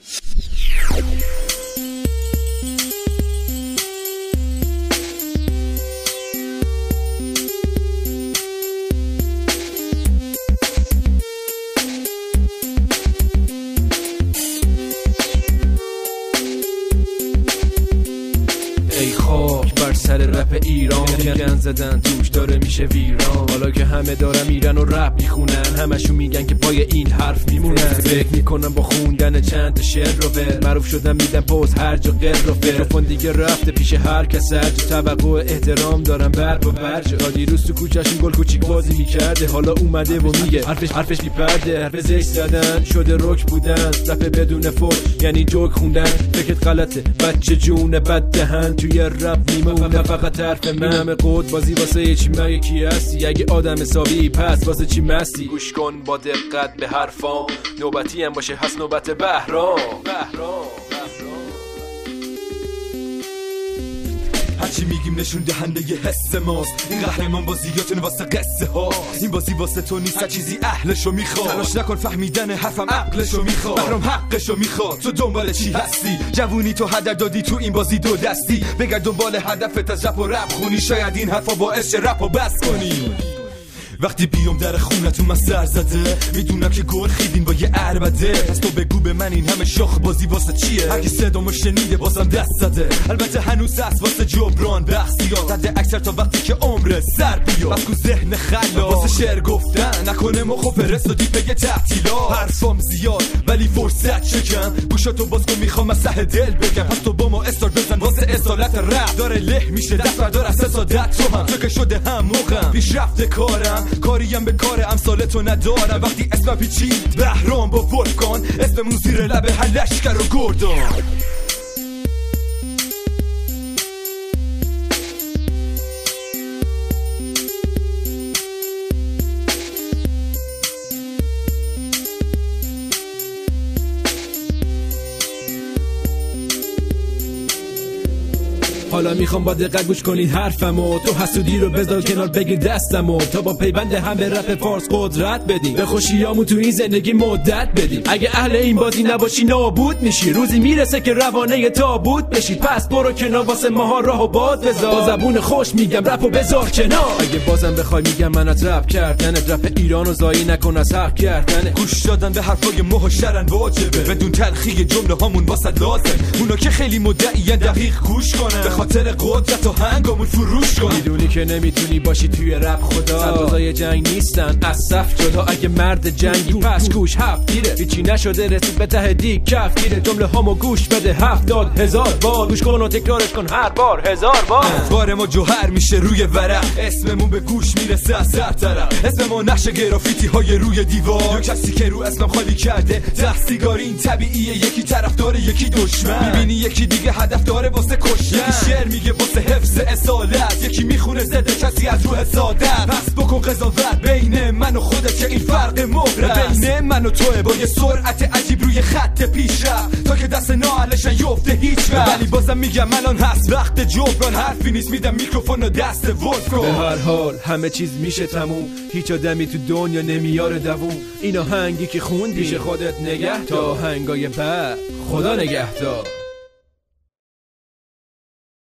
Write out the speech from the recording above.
you رپ ایران. گن زدن توش داره میشه ویران. حالا که همه دارم میرن و رپ می‌خونن. همشون میگن که پای این حرف میمونن. فکر می‌کنم با خوندن چند شعر رو ور معروف شدم میدم پوز هر جا قر و فر دیگه رفته پیش هر کس. هر توقع احترام دارم بر با برج. روز تو کوچهشون گل کوچیک بازی می‌کرده. حالا اومده و میگه حرفش حرفش بیپرده. حرف زشت زدن شده رک بودن. رپ بدون فوش یعنی جوک خوندن. فکرت غلطه بچه جون بد دهن. توی رپ میمونه فقط حرف من همه قد بازی واسه چی من یکی هستی؟ اگه آدم حسابی پس واسه چی مستی؟ گوش کن با دقت به حرفام. نوبتی هم باشه هست نوبت بهرام. بهرام. هرچی میگیم نشون دهنده ی حس ماست. این قهرمان بازیاتون واسه قصه ها. این بازی واسه تو نیست چیزی اهلشو می‌خواد. تلاش نکن فهمیدن حرفم عقلشو می‌خواد. بهرام حقشو می‌خواد. تو دنبال چی هستی؟ جوونی تو هدر دادی تو این بازی دو دستی. بگرد دنبال هدفت از رپ و رپ خونی. شاید این حرفا باعث رپ و بس کنی. وقتی بیام در خونتون من سر زده. می‌دونم که گل خیدین با یه عربده. پس تو بگو به من این همه شاخ بازی واسه چیه؟ هرکی صدامو شنیده بازم دست زده. البته هنوز هست واسه جبران بحثی ها زده اکثر تا وقتی که عمر سر بیا بس ذهن خلا واسه شعر گفتن نکنه مخو فرستادی بگه تعطیلا حرفام زیاد. ولی فرصت چکم گوشاتو باز کن می‌خوام از دل بگم. پس تو با ما استار بزن واسه اصالت رپ. داره له میشه دست بردار از حسادت تو هم تو که شده هم موقعم پیشرفت کارم. کاریم به کار امثال تو ندارم. وقتی اسم پیچی بهرام با ولکان اسممون زیر لب هر لشکر و گردان. حالا می‌خوام با دقت گوش کنید حرفمو. تو حسودی رو بذار کنار بگیر دستمو. تا با پیوند هم به رپ فارس قدرت بدیم به خوشیامو تو این زندگی مدت بدیم اگه اهل این بازی نباشی نابود میشی. روزی می‌رسه که روانه تابوت بشی. پس برو کنار واسه ماها راهو باد بذار. با زبون خوش میگم رپو بذار کنار. اگه بازم بخوای میگم من از رپ کردن رپ ایرانو زایی نکن از حق کردن گوش دادن به حرفای ماه شرن واجبه. بدون تلخی جمله هامون واسه لازم اونا که خیلی مدعیان دقیق گوش کنن. خاطر قدرت و هنگامون فروش کن. می‌دونی که نمی‌تونی باشی توی رپ خدا. سربازای جنگ نیستن. از صف جدا. اگه مرد جنگی پس گوش هفت گیره. هیچی نشده رسید به ته دیگ کف گیره. جمله هامو گوش بده. هفتاد هزار بار. گوش کن و تکرارش کن. هر بار هزار بار. بار ما جوهر میشه روی ورق. اسممون به گوش می‌رسه از سر طرف. اسم ما نقش گرافیتی های روی دیوار. کسی که رو اسمم خالی کرده. دستیگاری این طبیعیه. یکی طرفدار یکی دشمن. می‌بینی یکی دیگه هدف داره واسه کشتن. شعر میگه واسه حفظ اصالت. یکی می‌خونه زده کسی از روح سادت. پس بکن قضاوت بین من و خودت که این فرق مهر بین من و توه با یه سرعت عجیب روی خط پیش تا که دست ناهلشن یفته هیچ ولی بازم میگم الان هست. وقت جبران حرفی نیست. میدم میکروفون و دست ولف به هر حال همه چیز میشه تموم. هیچ آدمی تو دنیا نمیاره دووم. این آهنگی که خوندی پیش خودت نگه تا هنگای بعد. خدا نگهدار.